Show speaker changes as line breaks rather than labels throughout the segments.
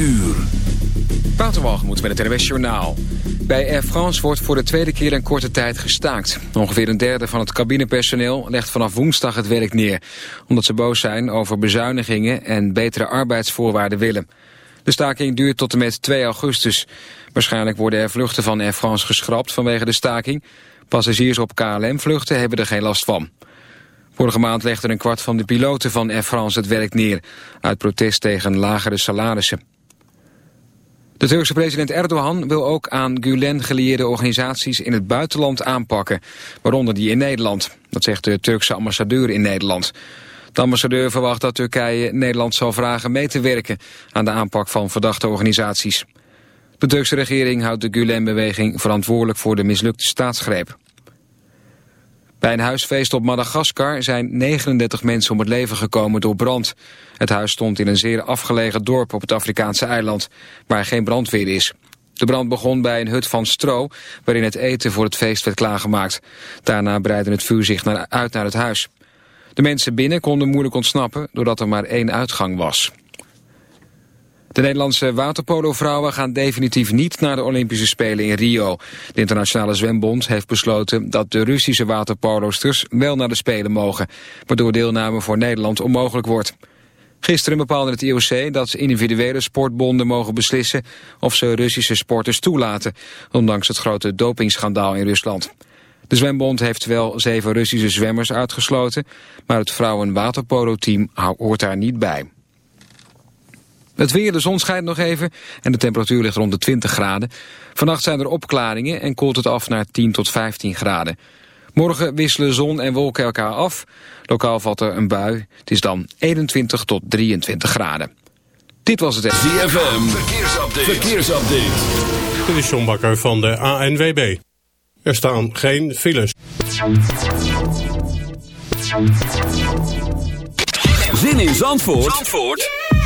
uur.
moet met het NWS Journaal. Bij Air France wordt voor de tweede keer in korte tijd gestaakt. Ongeveer een derde van het cabinepersoneel legt vanaf woensdag het werk neer. Omdat ze boos zijn over bezuinigingen en betere arbeidsvoorwaarden willen. De staking duurt tot en met 2 augustus. Waarschijnlijk worden er vluchten van Air France geschrapt vanwege de staking. Passagiers op KLM-vluchten hebben er geen last van. Vorige maand legde een kwart van de piloten van Air France het werk neer... uit protest tegen lagere salarissen. De Turkse president Erdogan wil ook aan Gulen gelieerde organisaties in het buitenland aanpakken, waaronder die in Nederland. Dat zegt de Turkse ambassadeur in Nederland. De ambassadeur verwacht dat Turkije Nederland zal vragen mee te werken aan de aanpak van verdachte organisaties. De Turkse regering houdt de Gulen-beweging verantwoordelijk voor de mislukte staatsgreep. Bij een huisfeest op Madagaskar zijn 39 mensen om het leven gekomen door brand. Het huis stond in een zeer afgelegen dorp op het Afrikaanse eiland, waar geen brandweer is. De brand begon bij een hut van stro, waarin het eten voor het feest werd klaargemaakt. Daarna breidde het vuur zich naar, uit naar het huis. De mensen binnen konden moeilijk ontsnappen, doordat er maar één uitgang was. De Nederlandse waterpolo-vrouwen gaan definitief niet naar de Olympische Spelen in Rio. De Internationale Zwembond heeft besloten dat de Russische waterpolosters wel naar de Spelen mogen, waardoor deelname voor Nederland onmogelijk wordt. Gisteren bepaalde het IOC dat individuele sportbonden mogen beslissen of ze Russische sporters toelaten, ondanks het grote dopingschandaal in Rusland. De zwembond heeft wel zeven Russische zwemmers uitgesloten, maar het vrouwen-waterpolo-team hoort daar niet bij. Het weer, de zon schijnt nog even en de temperatuur ligt rond de 20 graden. Vannacht zijn er opklaringen en koelt het af naar 10 tot 15 graden. Morgen wisselen zon en wolken elkaar af. Lokaal valt er een bui. Het is dan 21 tot 23 graden. Dit was het...
ZFM, verkeersupdate. verkeersupdate.
Dit is John Bakker van de ANWB. Er staan geen files.
Zin in Zandvoort? Zandvoort?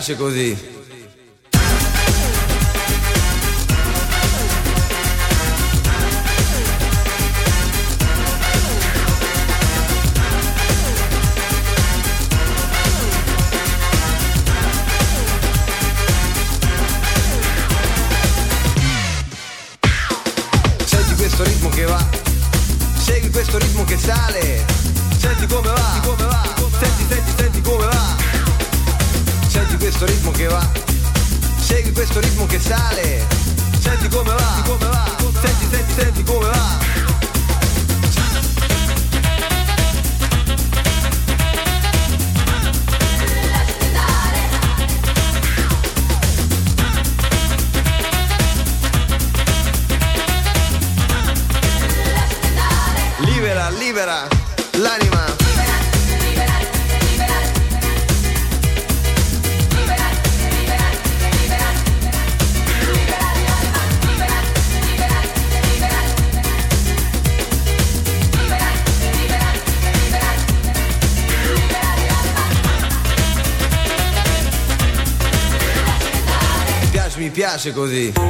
piace così. piace così.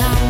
sound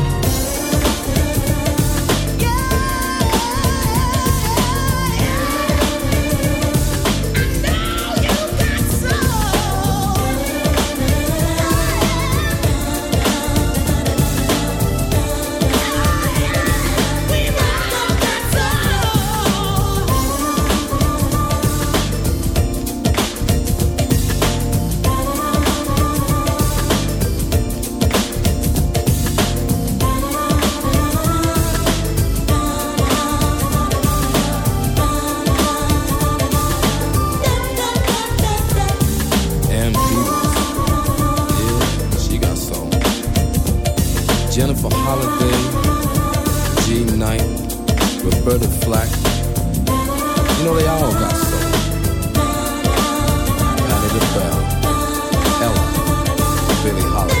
You Augusto, they Bell, Ella,
Billy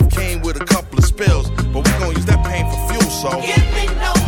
life came with a couple of spills, but we gon' use that pain for fuel, so.
Give me no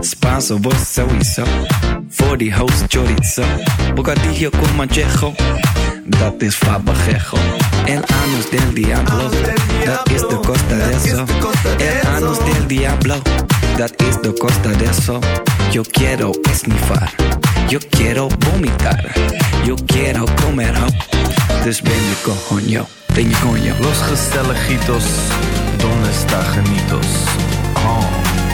Spanso, sowieso. Voor die host chorizo. Bocadillo con manchejo. Dat is fabajejo. El anus del diablo. Dat is de costa de eso. El anus del diablo. Dat is de costa de eso. Yo quiero esnifar. Yo quiero vomitar. Yo quiero comer ho. Dus ben je coño. Ben je coño.
Los gezelligitos, donde está genitos? Oh.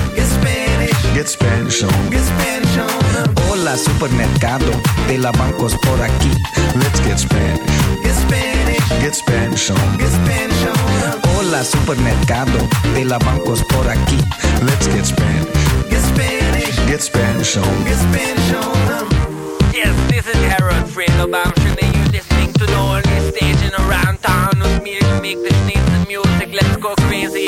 Get Spanish
on.
Get Spanish on.
Hola, supermercado de la bancos por aquí. Let's get Spanish.
Get Spanish.
Get Spanish on.
Get Spanish on.
Hola, supermercado de la bancos por aquí. Let's get Spanish.
Get Spanish.
Get Spanish on.
Get Spanish on.
Yes, this is Harold Fredo Bamshin, and you're listening to the only station around town whose music make the sneeze the music. Let's go crazy.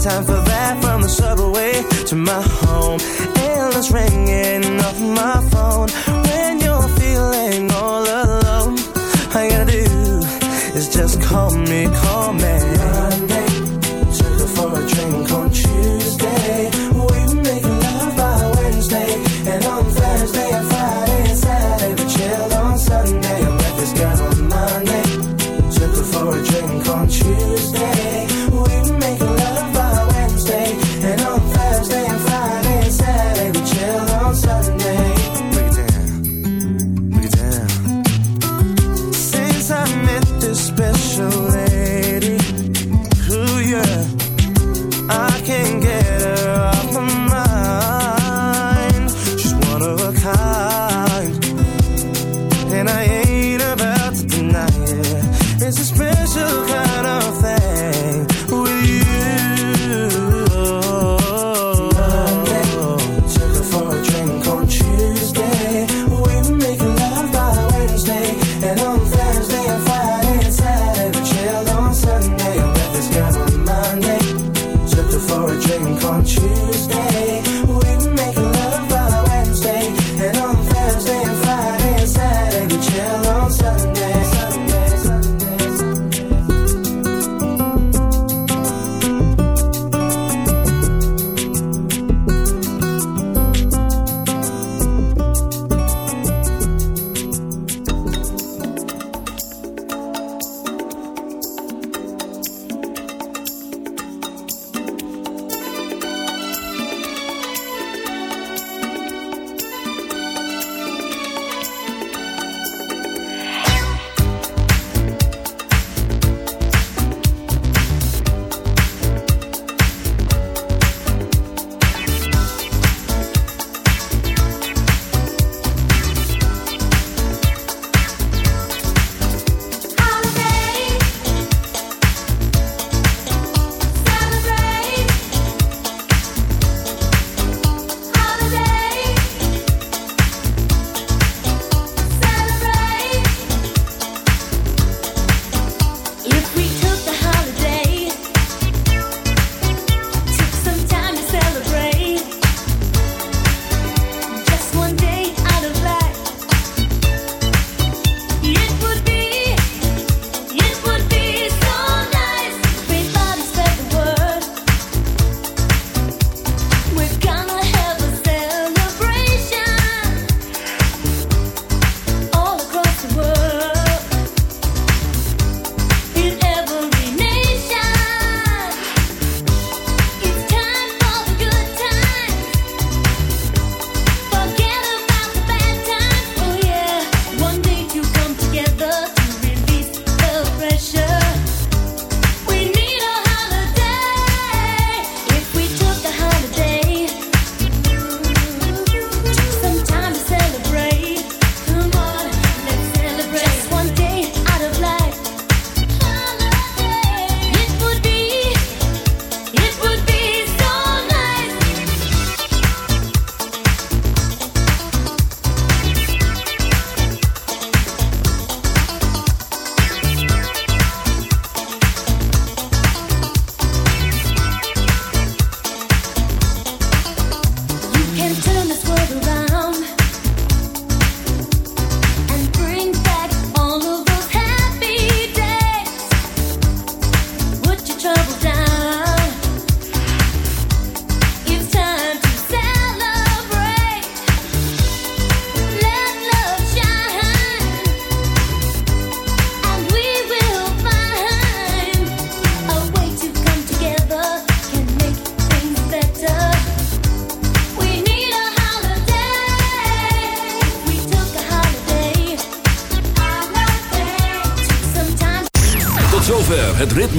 Time for that. From the subway to my home,